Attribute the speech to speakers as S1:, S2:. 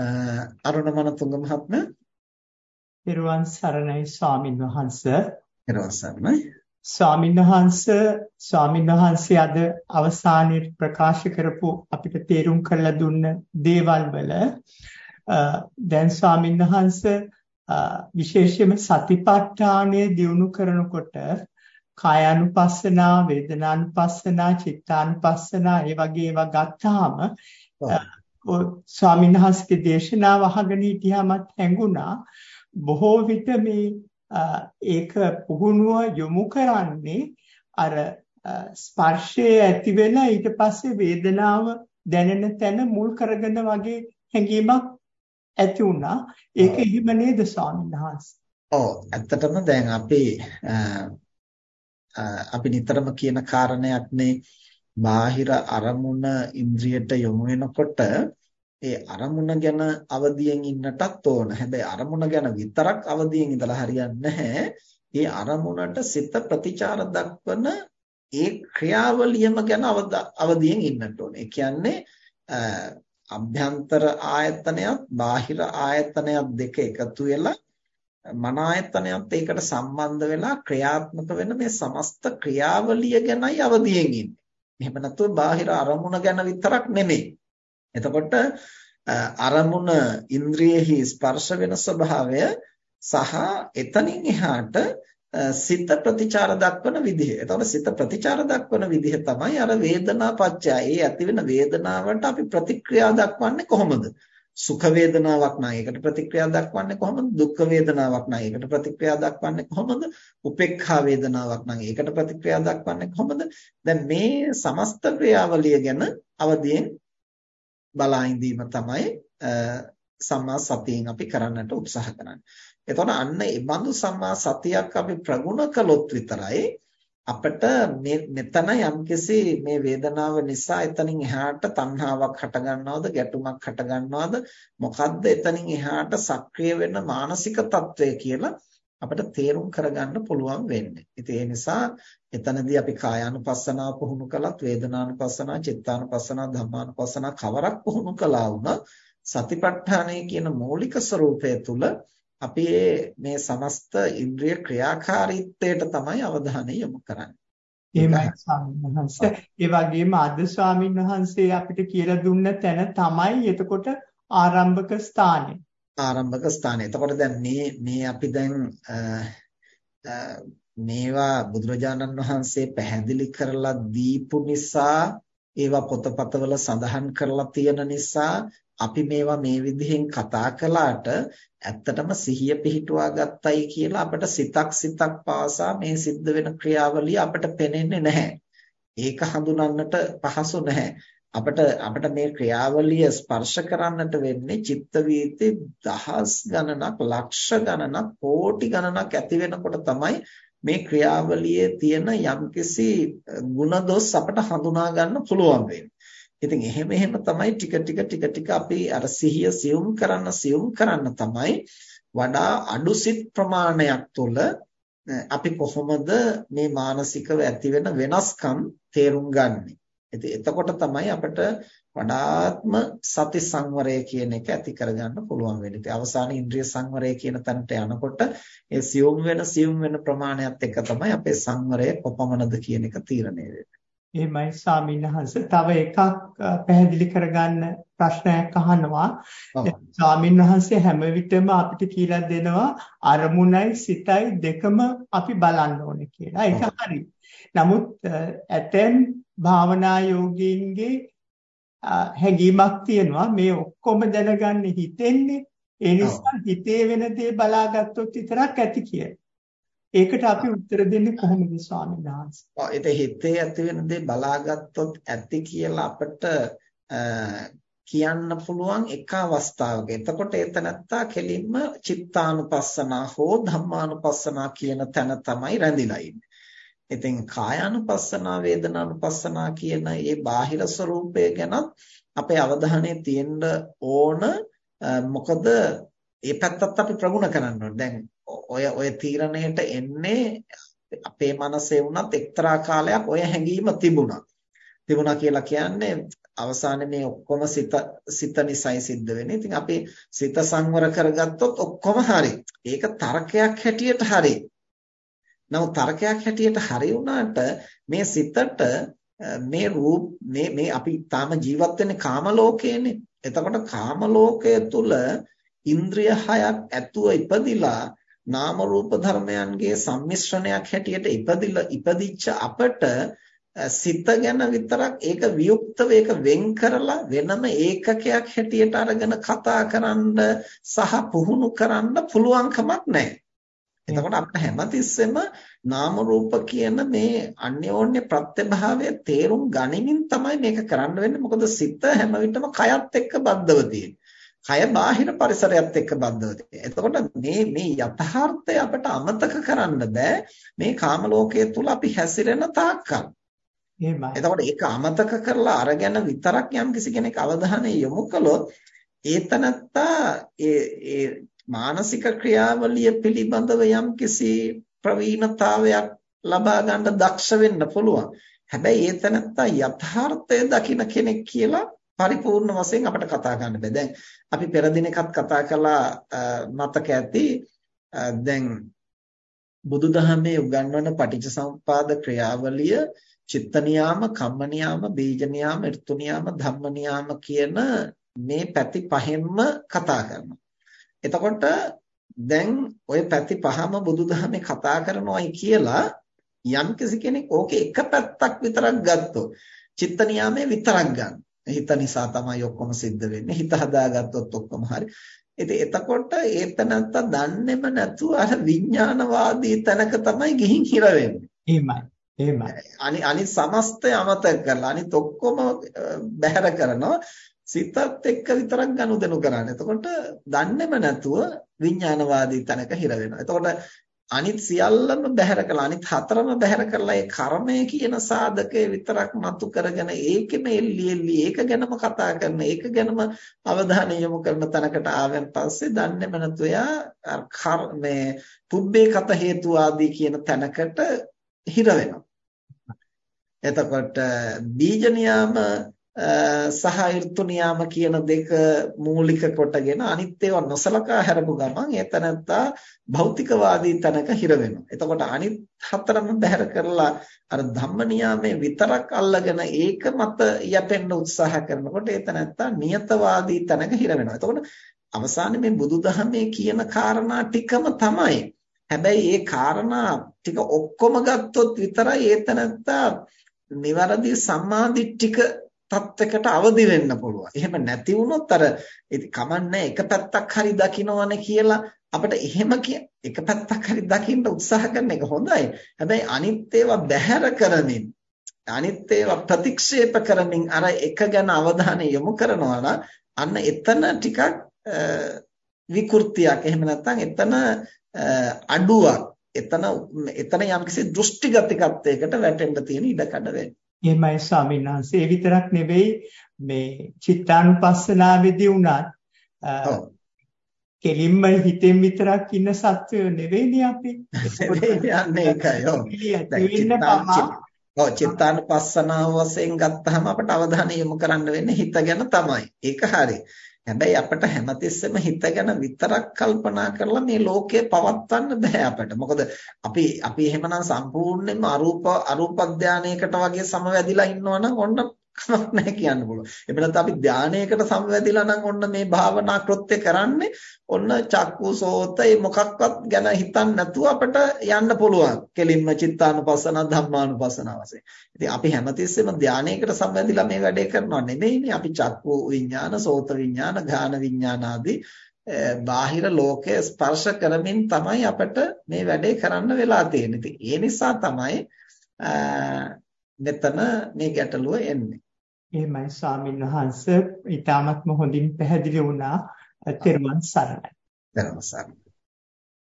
S1: අරුණ මනතුංග මහත්මයා
S2: පෙරවන් සරණයි ස්වාමින් වහන්සේ
S1: පෙරවන් සරණයි
S2: ස්වාමින් වහන්සේ ස්වාමින් වහන්සේ අද අවසානයේ ප්‍රකාශ කරපු අපිට තේරුම් කරලා දුන්න දේවල් වල දැන් ස්වාමින් වහන්සේ විශේෂයෙන්ම සතිපට්ඨානය දියුණු කරනකොට කායानुපස්සනා වේදනානුපස්සනා චිත්තානුපස්සනා ඒ වගේ ඒවා ගත්තාම ස්වාමීන් වහන්සේගේ දේශනාව අහගෙන හිටියාමත් හැඟුණා. බොහෝ විට මේ ඒක පුහුණුව යොමු කරන්නේ අර ස්පර්ශයේ ඇති වෙලා ඊට පස්සේ වේදනාව දැනෙන තැන මුල් කරගෙන වගේ හැඟීමක් ඇති වුණා. ඒක එහෙම නේද ස්වාමීන්
S1: ඇත්තටම දැන් අපි අපි නිතරම කියන කාරණයක් බාහිර අරමුණ ඉන්ද්‍රියට යොමු වෙනකොට ඒ අරමුණ ගැන අවදියෙන් ඉන්නටත් ඕන. හැබැයි අරමුණ ගැන විතරක් අවදියෙන් ඉඳලා හරියන්නේ නැහැ. ඒ අරමුණට සිත ප්‍රතිචාර දක්වන ඒ ක්‍රියාවලියම ගැන අවදියෙන් ඉන්නට ඕන. ඒ කියන්නේ අභ්‍යන්තර ආයතනයත් බාහිර ආයතනයත් දෙක එකතු වෙලා මන ආයතනයත් ඒකට සම්බන්ධ වෙලා ක්‍රියාත්මක වෙන මේ සමස්ත ක්‍රියාවලිය ගැනයි අවදියෙන් ඉන්නේ. එහෙම නැත්නම් බාහිර අරමුණ ගැන විතරක් නෙමෙයි. එතකොට අරමුණ ඉන්ද්‍රියෙහි ස්පර්ශ වෙන ස්වභාවය සහ එතනින් එහාට සිත ප්‍රතිචාර දක්වන විදිහ. එතකොට සිත ප්‍රතිචාර දක්වන විදිහ තමයි අර වේදනා පත්‍ය. ඒ ඇති වෙන වේදනාවට අපි ප්‍රතික්‍රියා දක්වන්නේ කොහොමද? සුඛ වේදනාවක් නම් ඒකට ප්‍රතික්‍රියා දක්වන්නේ කොහොමද? දුක්ඛ වේදනාවක් නම් ඒකට ප්‍රතික්‍රියා දක්වන්නේ කොහොමද? උපේක්ඛා වේදනාවක් නම් ඒකට ප්‍රතික්‍රියා දක්වන්නේ කොහොමද? දැන් මේ සමස්ත ක්‍රියාවලිය ගැන අවදියෙන් බලා ඉඳීම තමයි සම්මා සතියෙන් අපි කරන්නට උත්සාහ කරන්නේ. එතකොට අන්න ඒ බඳු සම්මා සතියක් අපි ප්‍රගුණ කළොත් විතරයි අපිට මේ මෙතන යම්කිසි මේ වේදනාව නිසා එතනින් එහාට තණ්හාවක් හටගන්නවද ගැටුමක් හටගන්නවද මොකද්ද එතනින් එහාට සක්‍රිය වෙන මානසික తත්වය කියලා අපිට තේරුම් කරගන්න පුළුවන් වෙන්නේ. ඉතින් ඒ නිසා එතනදී අපි කායානුපස්සනාව පුහුණු කළත් වේදනානුපස්සනාව, චිත්තානුපස්සනාව, ධම්මානුපස්සනාව කවරක් පුහුණු කළා වුණත් සතිපට්ඨානය කියන මৌলিක ස්වરૂපය තුල අපි මේ සමස්ත ඉන්ද්‍රිය ක්‍රියාකාරීත්වයට තමයි අවධානය යොමු කරන්නේ.
S2: එහෙමයි ස්වාමීන් වහන්සේ. ඒ වගේම අද ස්වාමීන් වහන්සේ අපිට කියලා දුන්න තැන තමයි එතකොට ආරම්භක ස්ථානය.
S1: ආරම්භක ස්ථානය. එතකොට දැන් මේ මේ අපි දැන් මේවා බුදුරජාණන් වහන්සේ පැහැදිලි කරලා දීපු නිසා ඒවා පොතපතවල සඳහන් කරලා තියෙන නිසා අපි මේවා මේ විදිහෙන් කතා කළාට ඇත්තටම සිහිය පිහිටුවා ගත්තයි කියලා අපිට සිතක් සිතක් පාසා මේ සිද්ධ වෙන ක්‍රියාවලිය අපිට පේන්නේ නැහැ. ඒක හඳුනන්නට පහසු නැහැ. අපිට අපිට මේ ක්‍රියාවලිය ස්පර්ශ කරන්නට වෙන්නේ චිත්ත වීති දහස් ගණනක් ලක්ෂ ගණනක් කෝටි ගණනක් ඇති වෙනකොට තමයි මේ ක්‍රියාවලියේ තියෙන යම්කිසි ಗುಣදොස් අපිට හඳුනා ගන්න පුළුවන් වෙන්නේ. ඉතින් එහෙම එහෙම තමයි ටික ටික ටික ටික අපි අර සිහිය සියුම් කරන්න සියුම් කරන්න තමයි වඩා අඩු සිත් ප්‍රමාණයක් තුළ අපි කොහොමද මේ මානසිකව ඇති වෙන වෙනස්කම් තේරුම් ගන්නෙ. ඉතින් එතකොට තමයි අපිට වඩාත්ම සති සංවරය කියන එක ඇති කරගන්න පුළුවන් වෙන්නේ. ඉතින් අවසාන ඉන්ද්‍රිය සංවරය කියන තැනට යනකොට ඒ සියුම් වෙන සියුම් වෙන ප්‍රමාණයත් එක්ක තමයි අපේ සංවරය කොපමණද කියන එක තීරණය වෙන්නේ.
S2: එහෙමයි ස්වාමීන් වහන්සේ. තව එකක් පැහැදිලි කරගන්න ප්‍රශ්නයක් අහනවා. ස්වාමීන් වහන්සේ හැම විටම අපිට කියලා දෙනවා අරමුණයි සිතයි දෙකම අපි බලන්න ඕනේ කියලා. ඒක හරි නමුත් ඇතැම් භාවනා යෝගීන්ගේ හැඟීමක් තියෙනවා. මේ ඔක්කොම දැනගන්න හිතෙන්නේ. ඒ නිසා හිතේ වෙන දේ බලාගත්තොත් විතරක් ඇති කියලා ඒකට අපි උත්තර දෙන්නේ කොහොමද ස්වාමීන් වහන්සේ?
S1: ඔව් ඒක හිතේ ඇති වෙන දේ බලාගත්තොත් ඇති කියලා අපිට කියන්න පුළුවන් එක අවස්ථාවක. එතකොට ඒතනත්තා කෙලින්ම චිත්තානුපස්සනා හෝ ධම්මානුපස්සනා කියන තැන තමයි රැඳිලා ඉන්නේ. ඉතින් කායානුපස්සනා වේදනානුපස්සනා කියන මේ බාහිර ස්වરૂපය ගැන අපේ අවධානය තියෙන්න ඕන මොකද ඒ පැත්තත් අපි ප්‍රගුණ කරන්න ඕනේ. දැන් ඔය ඔය තීරණයට එන්නේ අපේ මනසේ වුණත් එක්තරා කාලයක් ඔය හැඟීම තිබුණා. තිබුණා කියලා කියන්නේ අවසානයේ මේ ඔක්කොම සිත සිත නිසයි සිද්ධ වෙන්නේ. ඉතින් අපි සිත සංවර කරගත්තොත් ඔක්කොම හරි. ඒක තර්කයක් හැටියට හරි. නමුත් තර්කයක් හැටියට හරි වුණාට මේ සිතට මේ රූප මේ මේ අපි තාම ජීවත් වෙන්නේ කාම ලෝකයේනේ. එතකොට කාම ලෝකය තුල ඉන්ද්‍රිය හයක් ඇතුව ඉපදිලා නාම රූප ධර්මයන්ගේ සම්මිශ්‍රණයක් හැටියට ඉපදිලා ඉපදිච්ච අපට සිත ගැන විතරක් ඒක වියුක්තව ඒක වෙන් කරලා වෙනම ඒකකයක් හැටියට අරගෙන කතා කරන්න සහ පුහුණු කරන්න පුළුවන් කමක් නැහැ. එතකොට අපිට හැමතිස්සෙම නාම රූප කියන මේ අන්‍යෝන්‍ය ප්‍රත්‍යභාවය තේරුම් ගනිමින් තමයි මේක කරන්න වෙන්නේ. මොකද සිත හැම විටම කයත් එක්ක බද්ධව තියෙන්නේ. කය බාහිර පරිසරයත් එක්ක බද්ධව. එතකොට මේ මේ යථාර්ථය අපිට අමතක කරන්න බෑ. මේ කාම ලෝකයේ තුල අපි හැසිරෙන තාක්කල්. එහෙමයි. එතකොට ඒක අමතක කරලා අරගෙන විතරක් යම්කිසි කෙනෙක් අවධානය යොමු කළොත් ඒතනත්තා ඒ ඒ මානසික ක්‍රියාවලිය පිළිබඳව යම්කිසි ප්‍රවීණතාවයක් ලබා ගන්න දක්ෂ වෙන්න පුළුවන්. හැබැයි ඒ තැනත්තා යථාර්ථය දකින කෙනෙක් කියලා පරිපූර්ණ වශයෙන් අපිට කතා කරන්න බෑ. දැන් අපි පෙර දිනකත් කතා කළා මතක ඇති දැන් බුදුදහමේ උගන්වන පටිච්චසමුපාද ක්‍රියාවලිය චිත්ත නියාම, කම්ම නියාම, බීජ නියාම, ඍතු නියාම, ධම්ම නියාම කියන මේ පැති පහෙන්ම කතා කරනවා. එතකොට දැන් ওই පැති පහම බුදුදහමේ කතා කරනවායි කියලා යම් කෙනෙක් ඕකේ එක පැත්තක් විතරක් ගත්තොත් චිත්ත නියාමයේ විතරක් ගන්න. හිත නිසා තමයි ඔක්කොම සිද්ධ වෙන්නේ. හිත හදාගත්තොත් ඔක්කොම හරි. ඉතින් එතකොට ඒතනත්ත දන්නේම නැතුව අර විඥානවාදී තැනක තමයි ගිහින් හිර වෙන්නේ.
S2: එහෙමයි. එහෙමයි.
S1: අනි අනි සමස්තය අමතක කරලා අනිත් ඔක්කොම බැහැර කරනවා. සිතත් එක්ක විතරක් ගනුදෙනු කරන්නේ. එතකොට දන්නේම නැතුව විඥානවාදී තැනක හිර වෙනවා. එතකොට අනිත් සියල්ලම බැහැර කළා. අනිත් හතරම බැහැර කරලා ඒ කර්මය කියන සාධකය විතරක් මතු කරගෙන ඒකෙම එල්ලි එල්ලි ඒක ගැනම කතා කරන ඒක ගැනම අවධානය යොමු කරන තැනකට ආවෙන් පස්සේ දන්නේම නැතු එයා මේ පුබ්බේ කත හේතු ආදී කියන තැනකට හිර වෙනවා. එතකොට බීජ නියාම සහ ඍතු නියාම කියන දෙක මූලික කොටගෙන අනිත් ඒවා නොසලකා හැරපු ගමන් ඒ තැනත්තා භෞතිකවාදී තැනක හිර වෙනවා. එතකොට අනිත් හතරම බැහැර කරලා අර ධම්ම නියාමයේ විතරක් අල්ලගෙන ඒක මත යැපෙන්න උත්සාහ කරනකොට ඒ තැනත්තා නියතවාදී තැනක හිර වෙනවා. එතකොට අවසානයේ මේ බුදුදහමේ කියන කාරණා ටිකම තමයි. හැබැයි ඒ කාරණා ටික ඔක්කොම ගත්තොත් විතරයි ඒ තැනත්තා නිවැරදි සම්මාදිට්ඨික තත්වයකට අවදි වෙන්න පුළුවන්. එහෙම නැති වුණොත් අර ඉතින් කමන්නේ එක පැත්තක් හරි දකින්නවනේ කියලා අපිට එහෙම එක පැත්තක් හරි දකින්න උත්සාහ කරන එක හොඳයි. හැබැයි අනිත් ඒවා බැහැර කරමින් අනිත් ඒවා ප්‍රතික්ෂේප කරමින් අර එක ගැන අවධානය යොමු කරනවා අන්න එතන ටිකක් විකෘතියක් එහෙම නැත්නම් එතන අඩුවක් එතන එතන යම්කිසි දෘෂ්ටිගතිකත්වයකට වැටෙන්න තියෙන ඉඩකඩ වෙන්නේ.
S2: එහෙමයි ස්වාමීන් වහන්සේ. ඒ විතරක් නෙවෙයි මේ චිත්තානුපස්සනාවේදී උනත් කෙලින්ම හිතෙන් විතරක් ඉන්න සත්වය නෙවෙයිනේ අපි.
S1: යන්නේ ඒකයි. ඔව්. චිත්තානුපස්සනාව වශයෙන් ගත්තාම අපට අවධානය යොමු කරන්න වෙන්නේ හිත ගැන තමයි. ඒක හරි. හැබැයි අපිට හැමතිස්සෙම හිත ගැන විතරක් කල්පනා කරලා මේ ලෝකය පවත්වන්න බෑ අපිට. මොකද අපි අපි එහෙමනම් සම්පූර්ණයෙන්ම අරූප අරූප ධානයකට වගේ සමවැදිලා ඉන්නවනම් ඔන්න කමක් නැහැ කියන්න පුළුවන්. එබැවින් අපි ධානයකට සමවැදිලා නම් ඔන්න මේ භාවනා කෘත්‍ය කරන්නේ ඔන්න චක්කු සෝත මේ මොකක්වත් ගැන හිතන්නේ නැතුව අපිට යන්න පුළුවන්. කෙලින්ම චිත්තානුපස්සන ධම්මානුපස්සන වශයෙන්. ඉතින් අපි හැමතිස්සෙම ධානයකට සමවැදිලා මේ වැඩේ කරනවා නෙමෙයිනේ. අපි චක්කු විඥාන, සෝත විඥාන, ගාන විඥාන ආදී බාහිර ලෝකය ස්පර්ශ කරමින් තමයි අපිට මේ වැඩේ කරන්න වෙලා තියෙන්නේ. ඉතින් ඒ නිසා තමයි මෙතන මේ ගැටලුව එන්නේ.
S2: එහෙමයි ස්වාමීන් වහන්සේ ඊටාත්ම හොඳින් පැහැදිලි වුණා. තෙරුවන් සරණයි.
S1: තෙරුවන් සරණයි.